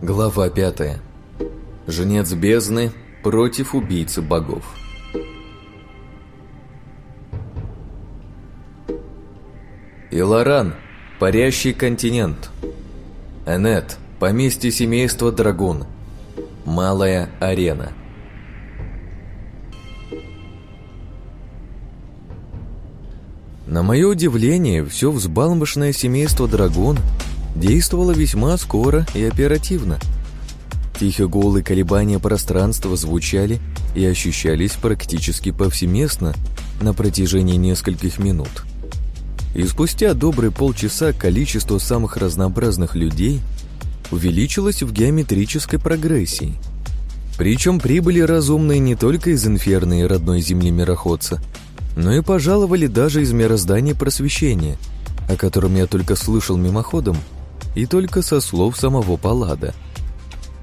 Глава пятая. Женец бездны против убийцы богов. Иларан, парящий континент. Энет, поместье семейства Драгун. Малая арена. На мое удивление, все взбалмошное семейство Драгун действовало весьма скоро и оперативно. Тихие голые колебания пространства звучали и ощущались практически повсеместно на протяжении нескольких минут. И спустя добрые полчаса количество самых разнообразных людей увеличилось в геометрической прогрессии. Причем прибыли разумные не только из инферной родной земли мироходца, но и пожаловали даже из мироздания просвещения, о котором я только слышал мимоходом и только со слов самого Паллада.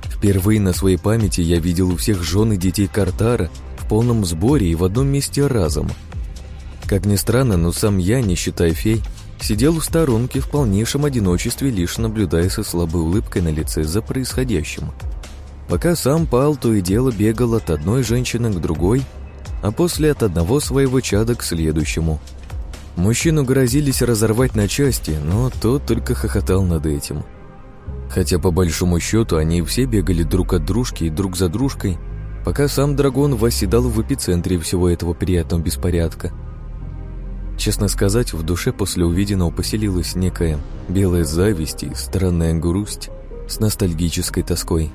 Впервые на своей памяти я видел у всех жен и детей Картара в полном сборе и в одном месте разом. Как ни странно, но сам я, не считая фей, сидел в сторонке в полнейшем одиночестве, лишь наблюдая со слабой улыбкой на лице за происходящим. Пока сам Пал то и дело бегал от одной женщины к другой, а после от одного своего чада к следующему – Мужчину грозились разорвать на части, но тот только хохотал над этим. Хотя по большому счету они все бегали друг от дружки и друг за дружкой, пока сам дракон восседал в эпицентре всего этого приятного беспорядка. Честно сказать, в душе после увиденного поселилась некая белая зависть и странная грусть с ностальгической тоской.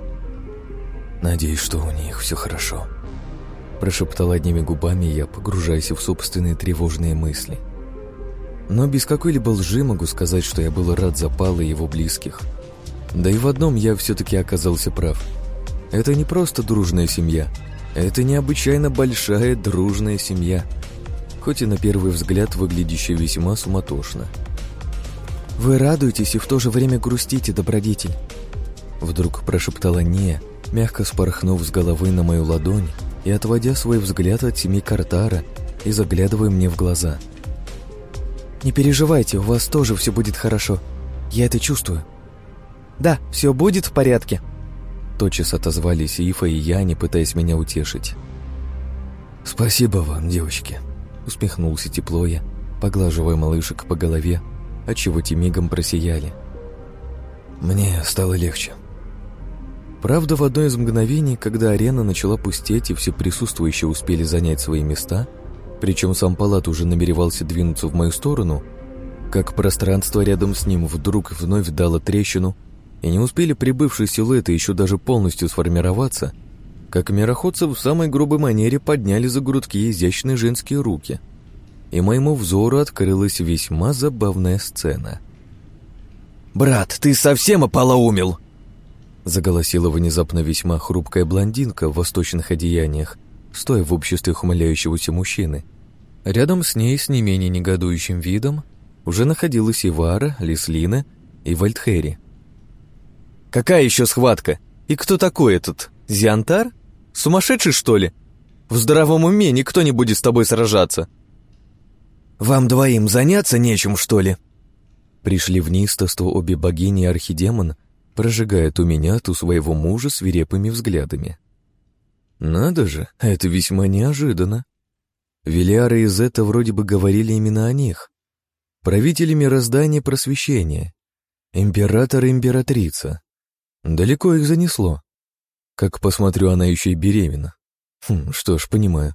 «Надеюсь, что у них все хорошо», – прошептал одними губами я, погружаясь в собственные тревожные мысли – но без какой-либо лжи могу сказать, что я был рад запала его близких. Да и в одном я все-таки оказался прав. Это не просто дружная семья. Это необычайно большая дружная семья. Хоть и на первый взгляд выглядящая весьма суматошно. «Вы радуетесь и в то же время грустите, добродетель!» Вдруг прошептала Нея, мягко спорхнув с головы на мою ладонь и отводя свой взгляд от семьи Картара и заглядывая мне в глаза – «Не переживайте, у вас тоже все будет хорошо. Я это чувствую». «Да, все будет в порядке», — тотчас отозвались Ифа и Яни, пытаясь меня утешить. «Спасибо вам, девочки», — усмехнулся тепло я, поглаживая малышек по голове, отчего те мигом просияли. «Мне стало легче». Правда, в одно из мгновений, когда арена начала пустеть и все присутствующие успели занять свои места — причем сам Палат уже намеревался двинуться в мою сторону, как пространство рядом с ним вдруг вновь дало трещину, и не успели прибывшие силуэты еще даже полностью сформироваться, как мироходцы в самой грубой манере подняли за грудки изящные женские руки. И моему взору открылась весьма забавная сцена. «Брат, ты совсем ополоумел!» Заголосила внезапно весьма хрупкая блондинка в восточных одеяниях, стоя в обществе ухмыляющегося мужчины. Рядом с ней с не менее негодующим видом уже находилась Ивара, Лислина и Вальдхери. «Какая еще схватка? И кто такой этот? Зиантар? Сумасшедший, что ли? В здравом уме никто не будет с тобой сражаться!» «Вам двоим заняться нечем, что ли?» Пришли в неистовство обе богини и архидемон, прожигая у меня, ту своего мужа свирепыми взглядами. Надо же, это весьма неожиданно. Велиары из это вроде бы говорили именно о них. Правители мироздания просвещения. Император и императрица. Далеко их занесло. Как посмотрю, она еще и беременна. Хм, что ж, понимаю.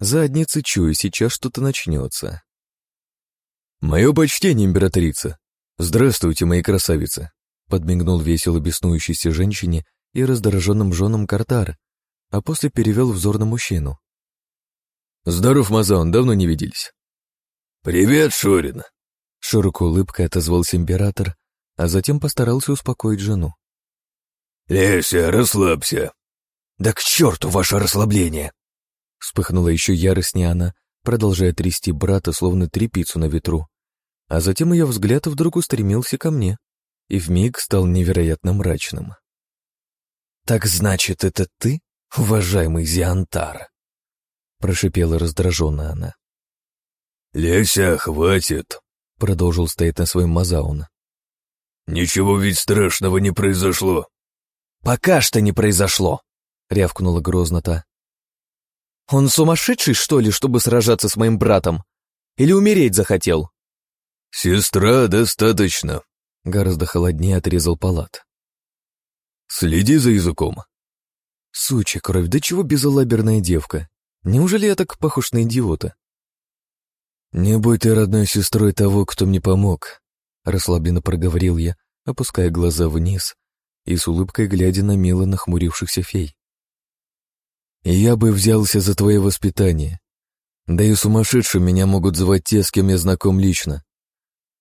Задницы чую, сейчас что-то начнется. «Мое почтение, императрица! Здравствуйте, мои красавицы!» Подмигнул весело беснующейся женщине и раздраженным женам Картар, а после перевел взор на мужчину. «Здоров, Мазаун, давно не виделись». «Привет, Шурин!» Широкой улыбкой отозвался император, а затем постарался успокоить жену. «Леся, расслабься!» «Да к черту ваше расслабление!» Вспыхнула еще яростнее она, продолжая трясти брата, словно трепицу на ветру. А затем ее взгляд вдруг устремился ко мне и вмиг стал невероятно мрачным. «Так значит, это ты?» Уважаемый Зиантар!» Прошипела раздраженно она. «Леся, хватит!» Продолжил стоять на своем Мазаун. «Ничего ведь страшного не произошло. «Пока что не произошло!» — рявкнула грозно та. «Он сумасшедший, что ли, чтобы сражаться с моим братом? Или умереть захотел?» «Сестра достаточно», — гораздо холоднее отрезал палат. «Следи за языком». «Сучья кровь, да чего безалаберная девка? Неужели я так похож на идиота?» «Не будь ты родной сестрой того, кто мне помог», — расслабленно проговорил я, опуская глаза вниз и с улыбкой глядя на мило нахмурившихся фей. «И я бы взялся за твое воспитание. Да и сумасшедшим меня могут звать те, с кем я знаком лично.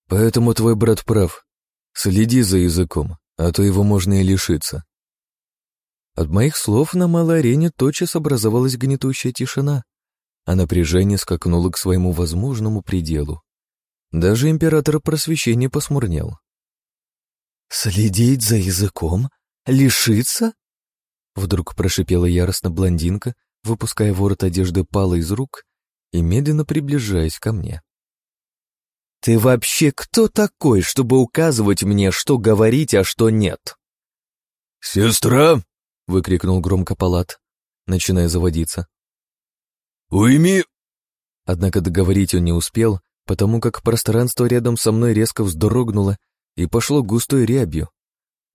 Поэтому твой брат прав. Следи за языком, а то его можно и лишиться». От моих слов на малой арене тотчас образовалась гнетущая тишина, а напряжение скакнуло к своему возможному пределу. Даже император просвещения посмурнел. «Следить за языком? Лишиться?» Вдруг прошипела яростно блондинка, выпуская ворот одежды пала из рук и медленно приближаясь ко мне. «Ты вообще кто такой, чтобы указывать мне, что говорить, а что нет?» «Сестра!» — выкрикнул громко палат, начиная заводиться. «Уйми!» Однако договорить он не успел, потому как пространство рядом со мной резко вздрогнуло и пошло густой рябью,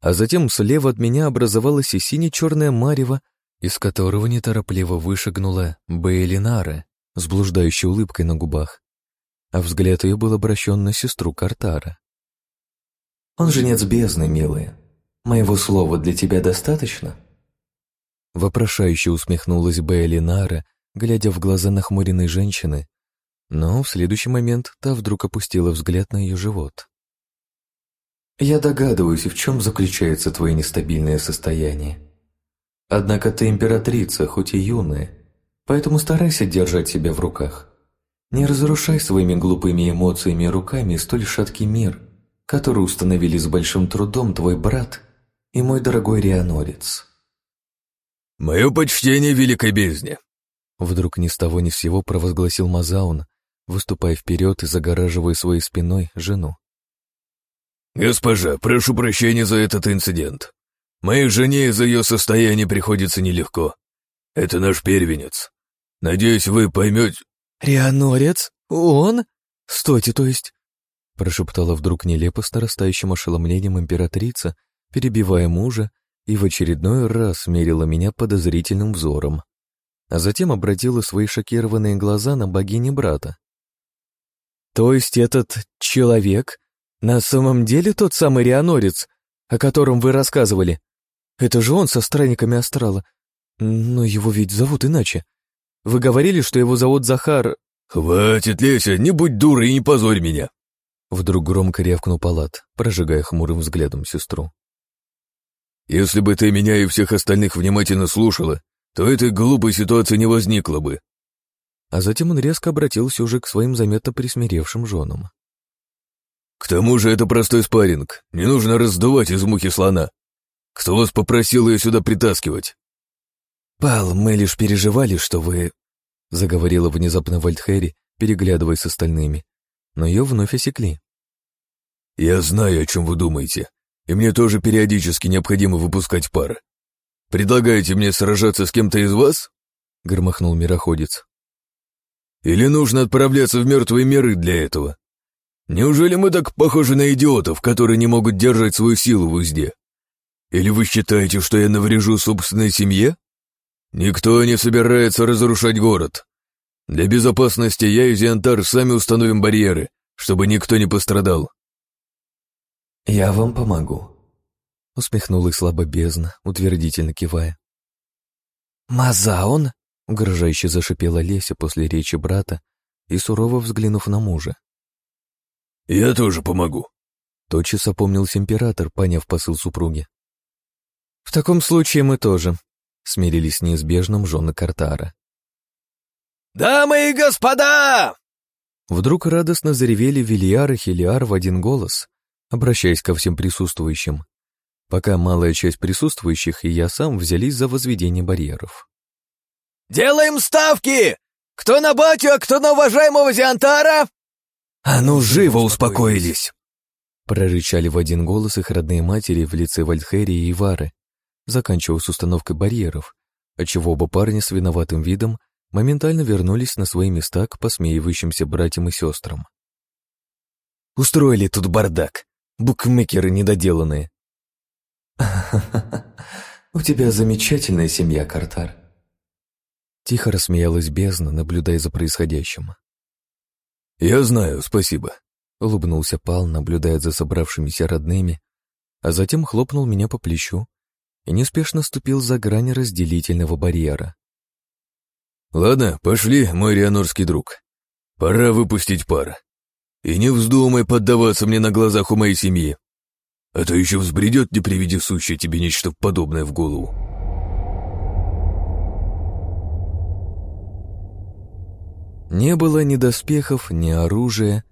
а затем слева от меня образовалась и сине-черное марево, из которого неторопливо вышагнула Бейлинара с блуждающей улыбкой на губах, а взгляд ее был обращен на сестру Картара. «Он женец бездны, милая. Моего слова для тебя достаточно?» Вопрошающе усмехнулась Бейлинара, глядя в глаза нахмуренной женщины, но в следующий момент та вдруг опустила взгляд на ее живот. «Я догадываюсь, в чем заключается твое нестабильное состояние. Однако ты императрица, хоть и юная, поэтому старайся держать себя в руках. Не разрушай своими глупыми эмоциями и руками столь шаткий мир, который установили с большим трудом твой брат и мой дорогой Рианорец». «Мое почтение великой бездне!» Вдруг ни с того ни с сего провозгласил Мазаун, выступая вперед и загораживая своей спиной жену. «Госпожа, прошу прощения за этот инцидент. Моей жене из-за ее состояния приходится нелегко. Это наш первенец. Надеюсь, вы поймете...» «Рианорец? Он? Стойте, то есть...» Прошептала вдруг нелепо с нарастающим ошеломлением императрица, перебивая мужа, и в очередной раз мерила меня подозрительным взором а затем обратила свои шокированные глаза на богини брата. «То есть этот человек на самом деле тот самый Рианорец, о котором вы рассказывали? Это же он со странниками Астрала. Но его ведь зовут иначе. Вы говорили, что его зовут Захар...» «Хватит, Леся, не будь дурой и не позорь меня!» Вдруг громко рявкнул Палат, прожигая хмурым взглядом сестру. «Если бы ты меня и всех остальных внимательно слушала, то этой глупой ситуации не возникло бы. А затем он резко обратился уже к своим заметно присмиревшим женам. К тому же это простой спарринг, не нужно раздувать из мухи слона. Кто вас попросил ее сюда притаскивать? Пал, мы лишь переживали, что вы... Заговорила внезапно Вальдхери, переглядываясь с остальными, но ее вновь осекли. «Я знаю, о чем вы думаете, и мне тоже периодически необходимо выпускать пар. Предлагаете мне сражаться с кем-то из вас?» — громыхнул мироходец. «Или нужно отправляться в мертвые миры для этого? Неужели мы так похожи на идиотов, которые не могут держать свою силу в узде? Или вы считаете, что я наврежу собственной семье? Никто не собирается разрушать город. Для безопасности я и Зиантар сами установим барьеры, чтобы никто не пострадал». «Я вам помогу», Усмехнулась слабо бездна, утвердительно кивая. «Мазаон?» — угрожающе зашипела Леся после речи брата и сурово взглянув на мужа. «Я тоже помогу», — тотчас опомнился император, поняв посыл супруги. «В таком случае мы тоже», — смирились с неизбежным жены Картара. «Дамы и господа!» Вдруг радостно заревели Вильяр и Хелиар в один голос, обращаясь ко всем присутствующим пока малая часть присутствующих и я сам взялись за возведение барьеров. «Делаем ставки! Кто на батю, а кто на уважаемого Зиантара?» «А ну, живо успокоились!» Прорычали в один голос их родные матери в лице Вальдхерии и Вары, заканчивая с установкой барьеров, отчего оба парня с виноватым видом моментально вернулись на свои места к посмеивающимся братьям и сестрам. «Устроили тут бардак. Букмекеры недоделанные». у тебя замечательная семья, Картар». Тихо рассмеялась бездна, наблюдая за происходящим. «Я знаю, спасибо», — улыбнулся Пал, наблюдая за собравшимися родными, а затем хлопнул меня по плечу и неспешно ступил за грань разделительного барьера. «Ладно, пошли, мой рианорский друг. Пора выпустить пар. И не вздумай поддаваться мне на глазах у моей семьи, а то еще взбредет, не приведи сущее тебе нечто подобное в голову». Не было ни доспехов, ни оружия,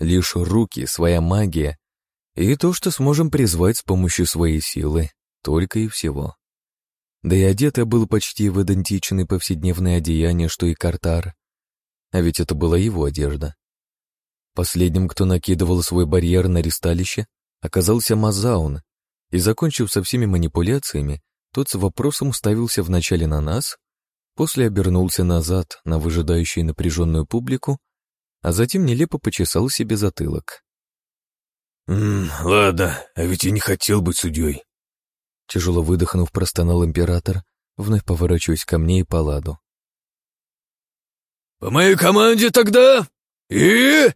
лишь руки, своя магия и то, что сможем призвать с помощью своей силы, только и всего. Да и одет я был почти в идентичные повседневные одеяния, что и Картар. А ведь это была его одежда. Последним, кто накидывал свой барьер на ристалище, оказался Мазаун, и, закончив со всеми манипуляциями, тот с вопросом уставился вначале на нас, после обернулся назад на выжидающую напряженную публику, а затем нелепо почесал себе затылок. «М -м, «Ладно, а ведь я не хотел быть судьей», Тяжело выдохнув, простонал император, вновь поворачиваясь ко мне и Паладу. «По моей команде тогда и...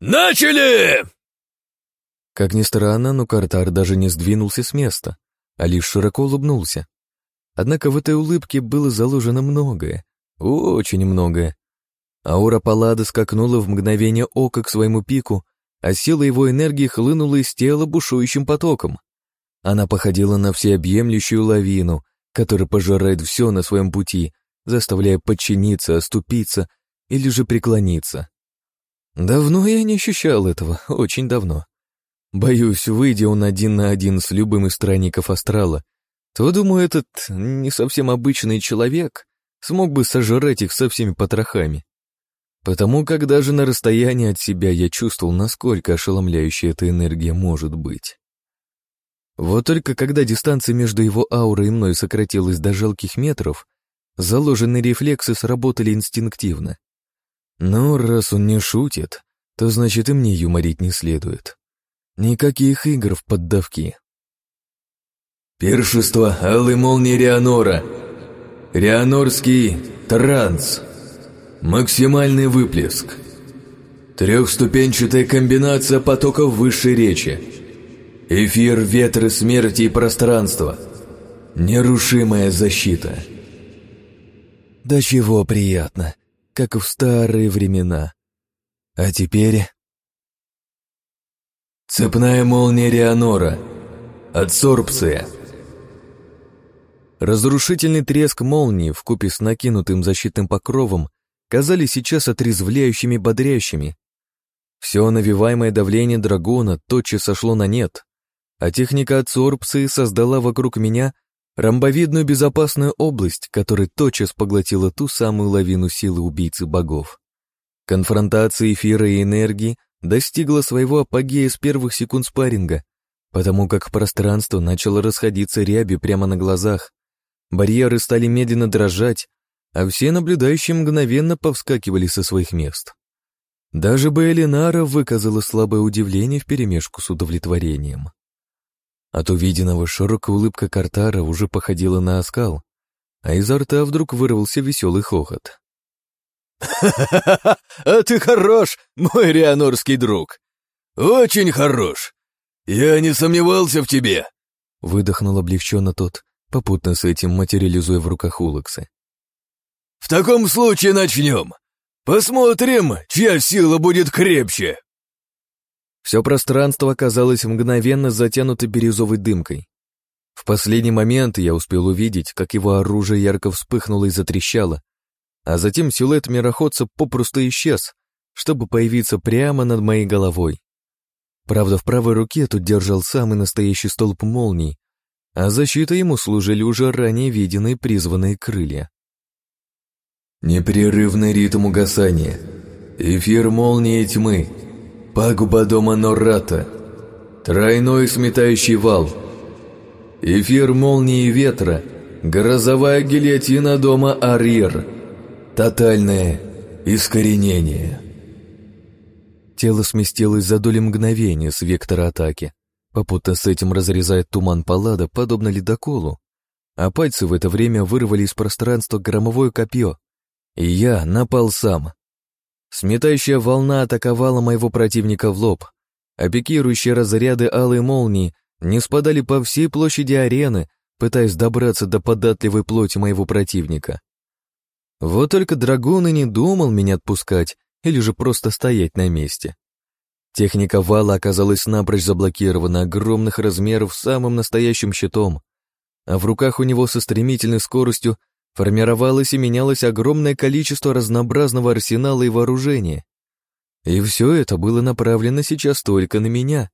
начали!» Как ни странно, но Картар даже не сдвинулся с места, а лишь широко улыбнулся. Однако в этой улыбке было заложено многое, очень многое. Аура Паллада скакнула в мгновение ока к своему пику, а сила его энергии хлынула из тела бушующим потоком. Она походила на всеобъемлющую лавину, которая пожирает все на своем пути, заставляя подчиниться, оступиться или же преклониться. Давно я не ощущал этого, очень давно. Боюсь, выйдя он один на один с любым из странников астрала, то, думаю, этот не совсем обычный человек смог бы сожрать их со всеми потрохами. Потому как даже на расстоянии от себя я чувствовал, насколько ошеломляющая эта энергия может быть. Вот только когда дистанция между его аурой и мной сократилась до жалких метров, заложенные рефлексы сработали инстинктивно. Но раз он не шутит, то значит и мне юморить не следует. Никаких игр в поддавки. «Пиршество Алой Молнии Рианора. Рианорский транс. Максимальный выплеск. Трехступенчатая комбинация потоков высшей речи. Эфир, ветры, смерти и пространства. Нерушимая защита. Да чего приятно, как в старые времена. А теперь... Цепная молния Рианора. Адсорбция. Разрушительный треск молнии вкупе с накинутым защитным покровом казались сейчас отрезвляющими бодрящими. Все навиваемое давление драгона тотчас сошло на нет, а техника адсорбции создала вокруг меня ромбовидную безопасную область, которая тотчас поглотила ту самую лавину силы убийцы богов. Конфронтация эфира и энергии достигла своего апогея с первых секунд спарринга, потому как пространство начало расходиться рябью прямо на глазах, барьеры стали медленно дрожать, а все наблюдающие мгновенно повскакивали со своих мест. Даже Бейлинара выказала слабое удивление вперемешку с удовлетворением. От увиденного широкая улыбка Картара уже походила на оскал, а изо рта вдруг вырвался веселый хохот. «Ха-ха-ха! А ты хорош, мой рианорский друг! Очень хорош! Я не сомневался в тебе!» Выдохнул облегченно тот, попутно с этим материализуя в руках Улаксы. «В таком случае начнем. Посмотрим, чья сила будет крепче!» Все пространство оказалось мгновенно затянуто бирюзовой дымкой. В последний момент я успел увидеть, как его оружие ярко вспыхнуло и затрещало, а затем силуэт мироходца попросту исчез, чтобы появиться прямо над моей головой. Правда, в правой руке тут держал самый настоящий столб молний, а защитой ему служили уже ранее виденные призванные крылья. Непрерывный ритм угасания. Эфир молнии тьмы. Пагуба дома Норрата. Тройной сметающий вал. Эфир молнии ветра, грозовая гильотина дома Арир, тотальное искоренение. Тело сместилось за доли мгновения с вектора атаки, попутно с этим разрезает туман палада, подобно ледоколу, а пальцы в это время вырвали из пространства громовое копье, и я напал сам. Сметающая волна атаковала моего противника в лоб, а разряды алой молнии не спадали по всей площади арены, пытаясь добраться до податливой плоти моего противника. Вот только драгун и не думал меня отпускать или же просто стоять на месте. Техника вала оказалась напрочь заблокирована огромных размеров самым настоящим щитом, а в руках у него со стремительной скоростью формировалось и менялось огромное количество разнообразного арсенала и вооружения. И все это было направлено сейчас только на меня.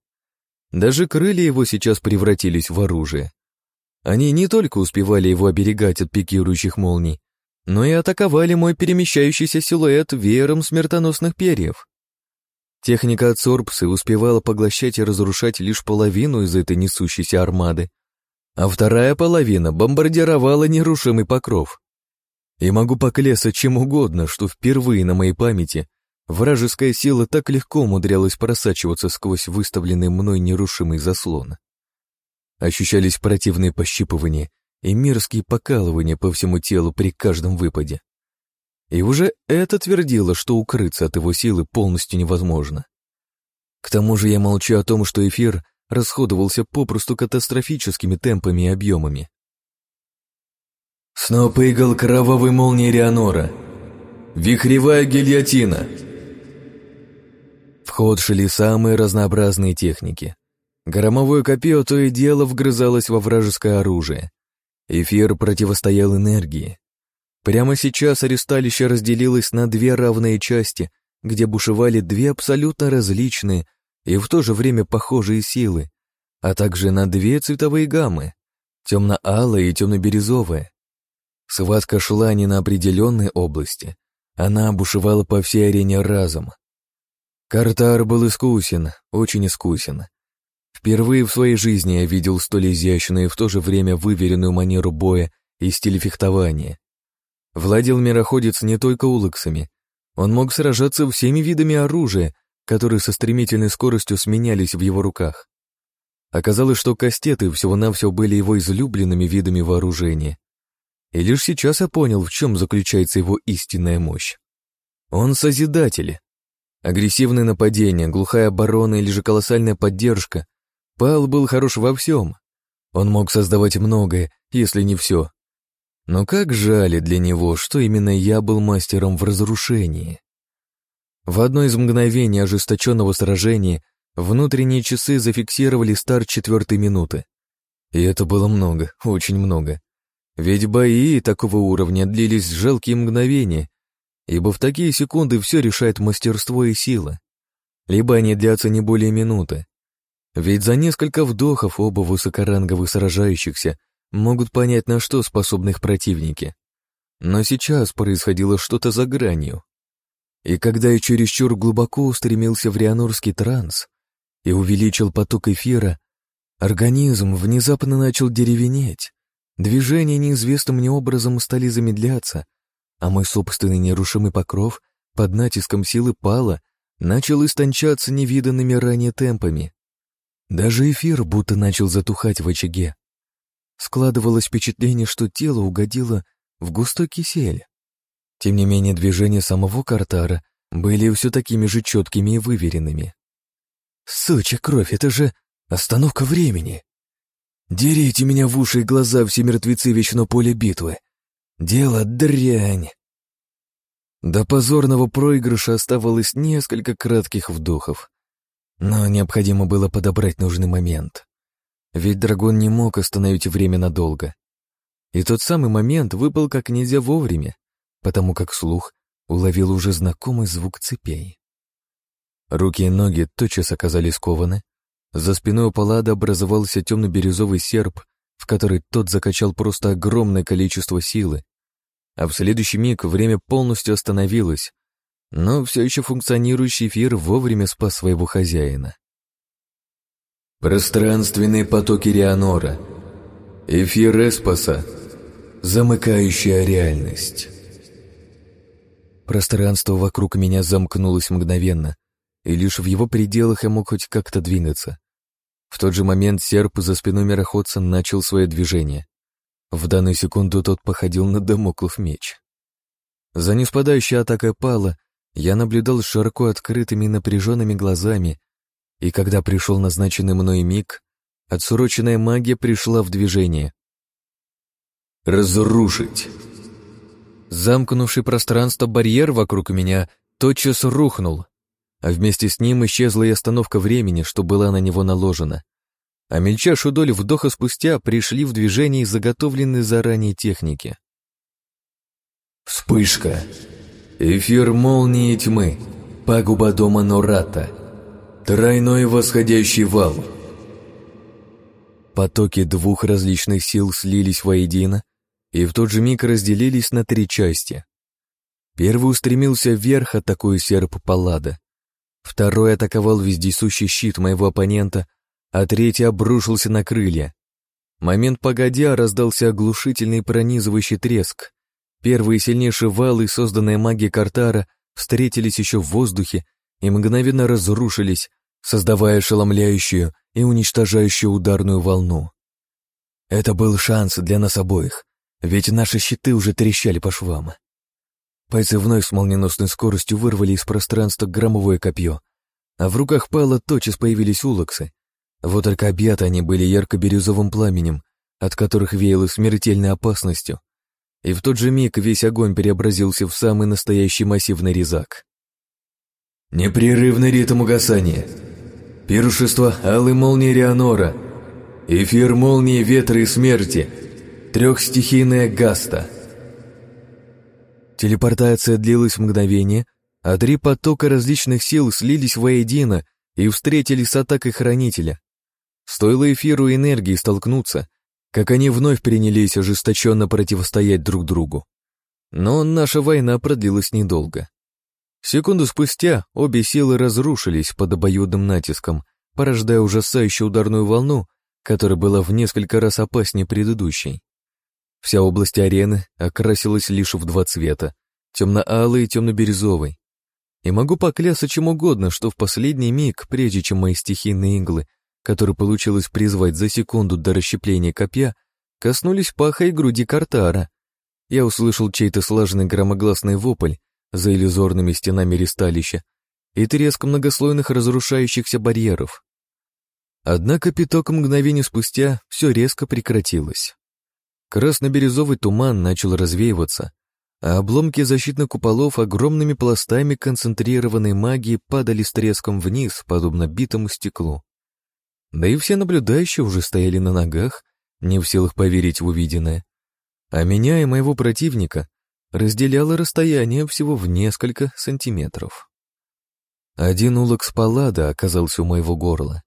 Даже крылья его сейчас превратились в оружие. Они не только успевали его оберегать от пикирующих молний, но и атаковали мой перемещающийся силуэт веером смертоносных перьев. Техника Ацорпсы успевала поглощать и разрушать лишь половину из этой несущейся армады, а вторая половина бомбардировала нерушимый покров. И могу поклясться чем угодно, что впервые на моей памяти вражеская сила так легко умудрялась просачиваться сквозь выставленный мной нерушимый заслон. Ощущались противные пощипывания и мерзкие покалывания по всему телу при каждом выпаде. И уже это твердило, что укрыться от его силы полностью невозможно. К тому же я молчу о том, что эфир расходовался попросту катастрофическими темпами и объемами. Сноп игл кровавой молнии Рианора. Вихревая гильотина. В ход шли самые разнообразные техники. Громовое копье то и дело вгрызалось во вражеское оружие. Эфир противостоял энергии. Прямо сейчас аресталище разделилось на две равные части, где бушевали две абсолютно различные, и в то же время похожие силы, а также на две цветовые гаммы — темно-алая и темно-бирюзовая. Схватка шла не на определенной области, она бушевала по всей арене разом. Картар был искусен, очень искусен. Впервые в своей жизни я видел столь изящную и в то же время выверенную манеру боя и стиль фехтования. Владел мироходец не только улыксами, он мог сражаться всеми видами оружия, которые со стремительной скоростью сменялись в его руках. Оказалось, что кастеты всего-навсего были его излюбленными видами вооружения. И лишь сейчас я понял, в чем заключается его истинная мощь. Он созидатель. Агрессивное нападение, глухая оборона или же колоссальная поддержка. Пал был хорош во всем. Он мог создавать многое, если не все. Но как жаль для него, что именно я был мастером в разрушении. В одно из мгновений ожесточенного сражения внутренние часы зафиксировали старт четвертой минуты. И это было много, очень много. Ведь бои такого уровня длились жалкие мгновения, ибо в такие секунды все решает мастерство и сила. Либо они длятся не более минуты. Ведь за несколько вдохов оба высокоранговых сражающихся могут понять, на что способны их противники. Но сейчас происходило что-то за гранью. И когда я чересчур глубоко устремился в рианорский транс и увеличил поток эфира, организм внезапно начал деревенеть. Движения неизвестным мне образом стали замедляться, а мой собственный нерушимый покров под натиском силы пала начал истончаться невиданными ранее темпами. Даже эфир будто начал затухать в очаге. Складывалось впечатление, что тело угодило в густой кисель. Тем не менее, движения самого Картара были все такими же четкими и выверенными. «Сучья кровь, это же остановка времени! Дерите меня в уши и глаза все мертвецы вечного поля битвы! Дело дрянь!» До позорного проигрыша оставалось несколько кратких вдохов, но необходимо было подобрать нужный момент. Ведь дракон не мог остановить время надолго. И тот самый момент выпал как нельзя вовремя потому как слух уловил уже знакомый звук цепей. Руки и ноги тотчас оказались скованы. За спиной у Паллада образовался темно-бирюзовый серп, в который тот закачал просто огромное количество силы. А в следующий миг время полностью остановилось, но все еще функционирующий эфир вовремя спас своего хозяина. Пространственные потоки Рианора. Эфир Эспаса. Замыкающая реальность. Пространство вокруг меня замкнулось мгновенно, и лишь в его пределах я мог хоть как-то двинуться. В тот же момент серп за спиной мироходца начал свое движение. В данную секунду тот походил на домоклов меч. За неспадающей атакой пала я наблюдал широко открытыми и напряженными глазами, и когда пришел назначенный мной миг, отсроченная магия пришла в движение. «Разрушить!» Замкнувший пространство барьер вокруг меня тотчас рухнул, а вместе с ним исчезла и остановка времени, что была на него наложена. А мельчайшую долю вдоха спустя пришли в движение заготовленные заранее техники. Вспышка. Эфир молнии тьмы. Пагуба дома Нората. Тройной восходящий вал. Потоки двух различных сил слились воедино и в тот же миг разделились на три части. Первый устремился вверх, атакуя серп Паллада. Второй атаковал вездесущий щит моего оппонента, а третий обрушился на крылья. Момент погодя раздался оглушительный пронизывающий треск. Первые сильнейшие валы, созданные магией Картара, встретились еще в воздухе и мгновенно разрушились, создавая ошеломляющую и уничтожающую ударную волну. Это был шанс для нас обоих, ведь наши щиты уже трещали по швам. Пальцы вновь с молниеносной скоростью вырвали из пространства громовое копье, а в руках Пала тотчас появились улоксы. Вот только объяты они были ярко-бирюзовым пламенем, от которых веяло смертельной опасностью. И в тот же миг весь огонь преобразился в самый настоящий массивный резак. Непрерывный ритм угасания. Пиршество Алой Молнии Рианора. Эфир Молнии Ветра и Смерти. Трехстихийная Гаста. Телепортация длилась мгновение, а три потока различных сил слились воедино и встретились с атакой Хранителя. Стоило эфиру энергии столкнуться, как они вновь принялись ожесточенно противостоять друг другу. Но наша война продлилась недолго. Секунду спустя обе силы разрушились под обоюдным натиском, порождая ужасающую ударную волну, которая была в несколько раз опаснее предыдущей. Вся область арены окрасилась лишь в два цвета — темно-алый и темно-бирюзовый. И могу поклясться чем угодно, что в последний миг, прежде чем мои стихийные иглы, которые получилось призвать за секунду до расщепления копья, коснулись паха и груди Картара. Я услышал чей-то слаженный громогласный вопль за иллюзорными стенами ристалища и треск многослойных разрушающихся барьеров. Однако пяток мгновений спустя все резко прекратилось. Красно-бирюзовый туман начал развеиваться, а обломки защитных куполов огромными пластами концентрированной магии падали с треском вниз, подобно битому стеклу. Да и все наблюдающие уже стояли на ногах, не в силах поверить в увиденное. А меня и моего противника разделяло расстояние всего в несколько сантиметров. Один улок спалада оказался у моего горла,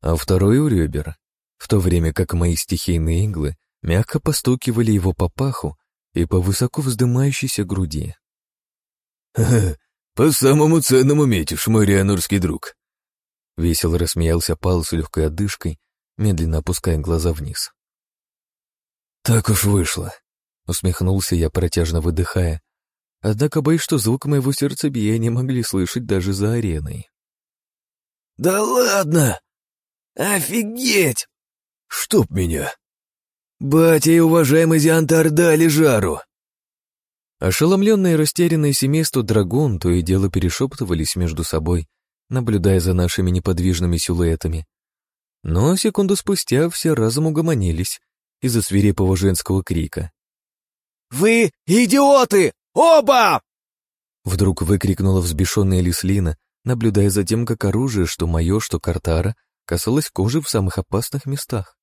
а второй у ребер, в то время как мои стихийные иглы мягко постукивали его по паху и по высоко вздымающейся груди. по самому ценному метишь, мой рианурский друг», — весело рассмеялся Пал с легкой одышкой, медленно опуская глаза вниз. «Так уж вышло», — усмехнулся я, протяжно выдыхая, однако боюсь, что звук моего сердцебиения могли слышать даже за ареной. «Да ладно! Офигеть! Чтоб меня!» «Батя и уважаемый Зиантар дали жару!» Ошеломленное и растерянное семейство драгун то и дело перешептывались между собой, наблюдая за нашими неподвижными силуэтами. Но секунду спустя все разом угомонились из-за свирепого женского крика. «Вы идиоты! Оба!» Вдруг выкрикнула взбешенная Лислина, наблюдая за тем, как оружие, что мое, что Картара, касалось кожи в самых опасных местах.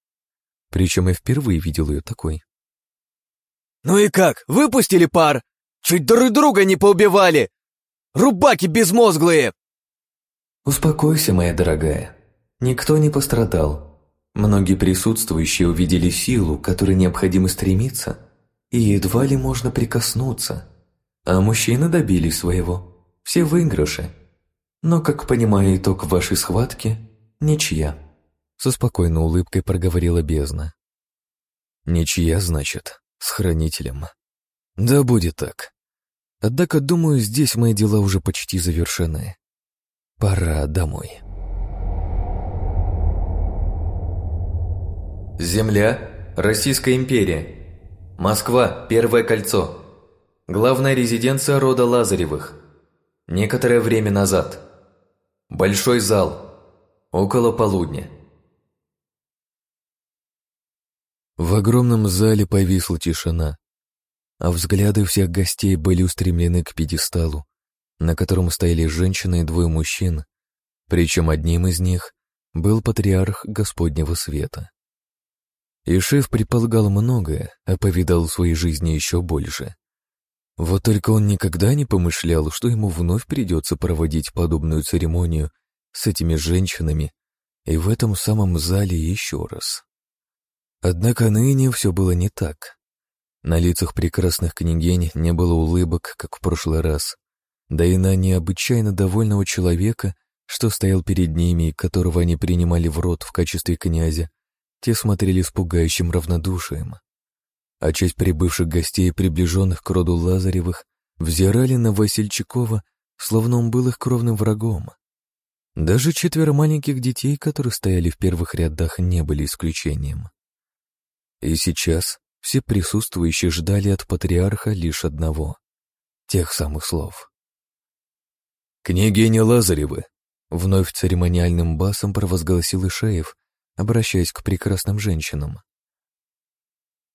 Причем я впервые видел ее такой. «Ну и как, выпустили пар? Чуть друг друга не поубивали! Рубаки безмозглые!» «Успокойся, моя дорогая. Никто не пострадал. Многие присутствующие увидели силу, к которой необходимо стремиться, и едва ли можно прикоснуться. А мужчины добились своего. Все выигрыши. Но, как понимаю, итог вашей схватки – ничья». Со спокойной улыбкой проговорила бездна. Ничья, значит, с хранителем. Да будет так. Однако, думаю, здесь мои дела уже почти завершены. Пора домой. Земля, Российская империя. Москва, Первое кольцо. Главная резиденция рода Лазаревых. Некоторое время назад. Большой зал. Около полудня. В огромном зале повисла тишина, а взгляды всех гостей были устремлены к пьедесталу, на котором стояли женщина и двое мужчин, причем одним из них был патриарх Господнего Света. И шеф предполагал многое, а повидал в своей жизни еще больше. Вот только он никогда не помышлял, что ему вновь придется проводить подобную церемонию с этими женщинами и в этом самом зале еще раз. Однако ныне все было не так. На лицах прекрасных княгинь не было улыбок, как в прошлый раз, да и на необычайно довольного человека, что стоял перед ними и которого они принимали в рот в качестве князя, те смотрели с пугающим равнодушием а часть прибывших гостей, приближенных к роду Лазаревых, взирали на Васильчикова, словно он был их кровным врагом. Даже четверо маленьких детей, которые стояли в первых рядах, не были исключением. И сейчас все присутствующие ждали от патриарха лишь одного — тех самых слов. «Княгиня Лазаревы!» — вновь церемониальным басом провозгласил Ишеев, обращаясь к прекрасным женщинам.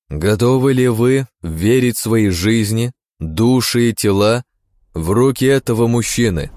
Готовы ли вы верить своей жизни, души и тела в руки этого мужчины?